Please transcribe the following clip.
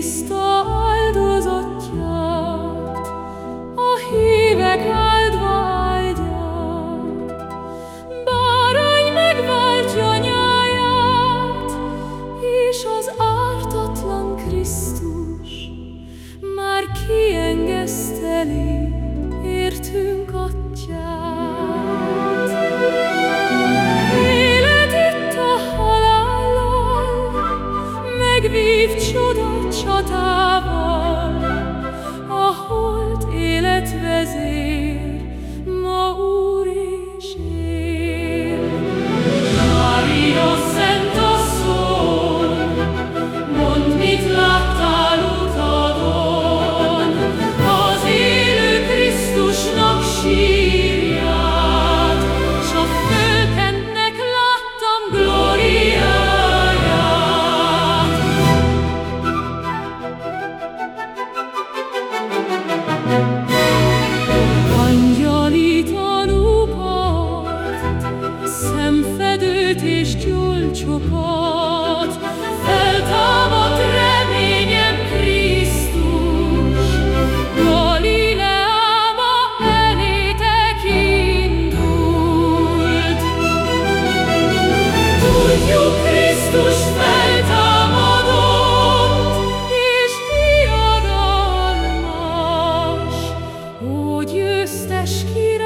Христа. keşke